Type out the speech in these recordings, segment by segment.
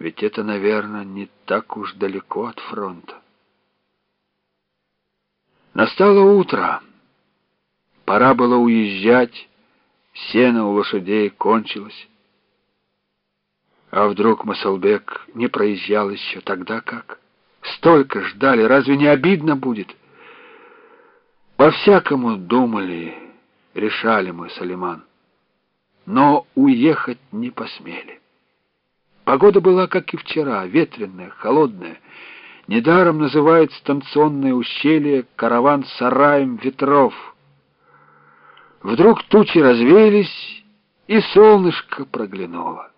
Ведь это, наверное, не так уж далеко от фронта. Настало утро. Пора было уезжать. Сено у лошадей кончилось. А вдруг Масалбек не проезжал еще тогда как? Столько ждали, разве не обидно будет? По-всякому думали, решали мы, Салиман. Но уехать не посмели. Погода была, как и вчера, ветреная, холодная. Недаром называют станционное ущелье караван сараем ветров. Вдруг тучи развеялись, и солнышко проглянуло.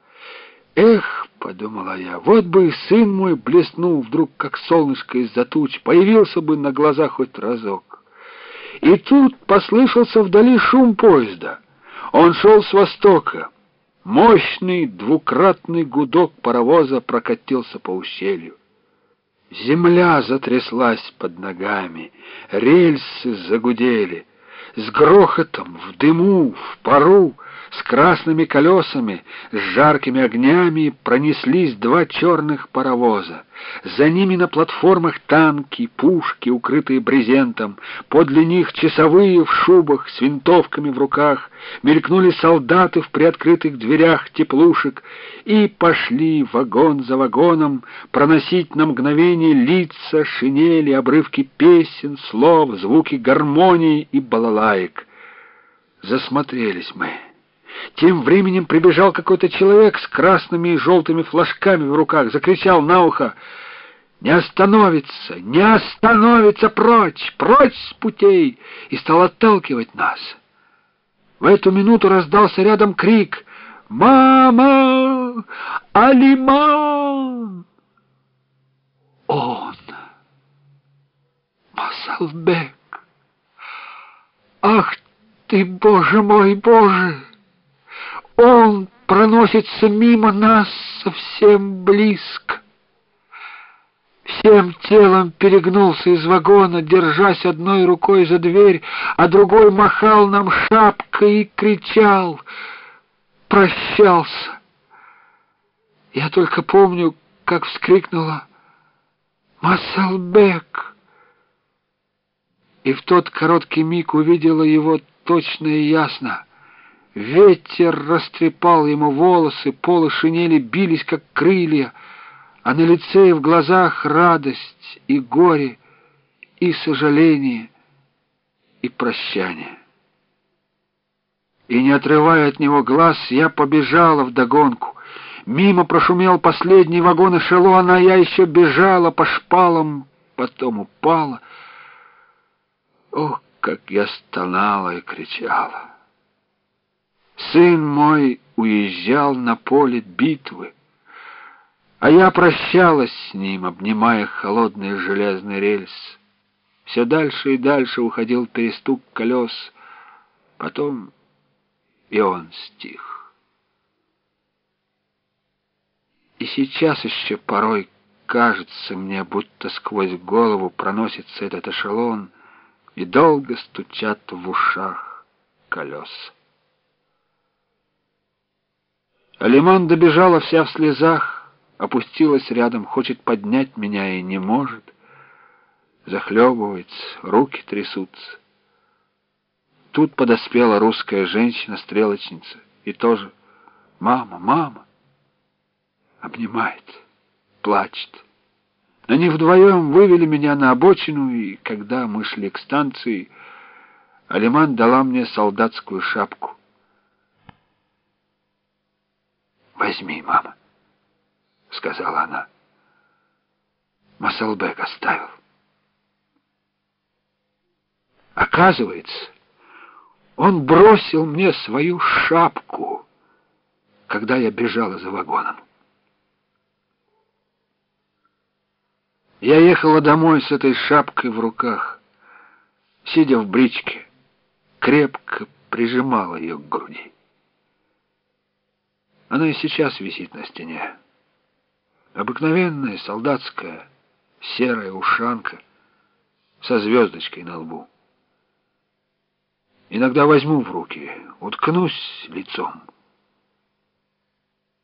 «Эх!» — подумала я, — «вот бы и сын мой блеснул вдруг, как солнышко из-за туч, появился бы на глаза хоть разок». И тут послышался вдали шум поезда. Он шел с востока. Мощный двукратный гудок паровоза прокатился по ущелью. Земля затряслась под ногами, рельсы загудели. С грохотом, в дыму, в пару — с красными колесами, с жаркими огнями пронеслись два черных паровоза. За ними на платформах танки, пушки, укрытые брезентом. Подле них часовые в шубах с винтовками в руках. Мелькнули солдаты в приоткрытых дверях теплушек и пошли вагон за вагоном проносить на мгновение лица, шинели, обрывки песен, слов, звуки гармонии и балалаек. Засмотрелись мы. Тем временем прибежал какой-то человек с красными и желтыми флажками в руках, закричал на ухо «Не остановится! Не остановится! Прочь! Прочь с путей!» и стал отталкивать нас. В эту минуту раздался рядом крик «Мама! Алиман!» Он! Масалбек! Ах ты, Боже мой, Боже! Он проносится мимо нас совсем близко. Всем телом перегнулся из вагона, держась одной рукой за дверь, а другой махал нам шапкой и кричал, прощался. Я только помню, как вскрикнула «Масалбек!» И в тот короткий миг увидела его точно и ясно — Ветер растрепал ему волосы, полы шинели бились, как крылья, а на лице и в глазах радость и горе, и сожаление, и прощание. И, не отрывая от него глаз, я побежала вдогонку. Мимо прошумел последний вагон эшелона, а я еще бежала по шпалам, потом упала. Ох, как я стонала и кричала! Сын мой уезжал на поле битвы, а я прощалась с ним, обнимая холодный железный рельс. Все дальше и дальше уходил перестук колес, потом и он стих. И сейчас еще порой кажется мне, будто сквозь голову проносится этот эшелон, и долго стучат в ушах колеса. Алиман добежала вся в слезах, опустилась рядом, хочет поднять меня и не может. Захлебывается, руки трясутся. Тут подоспела русская женщина-стрелочница и тоже «Мама, мама!» Обнимает, плачет. Они вдвоем вывели меня на обочину, и когда мы шли к станции, Алиман дала мне солдатскую шапку. «Возьми, мама», — сказала она. Масалбек оставил. Оказывается, он бросил мне свою шапку, когда я бежала за вагоном. Я ехала домой с этой шапкой в руках, сидя в бричке, крепко прижимала ее к груди. Она и сейчас висит на стене. Обыкновенная солдатская серая ушанка со звездочкой на лбу. Иногда возьму в руки, уткнусь лицом,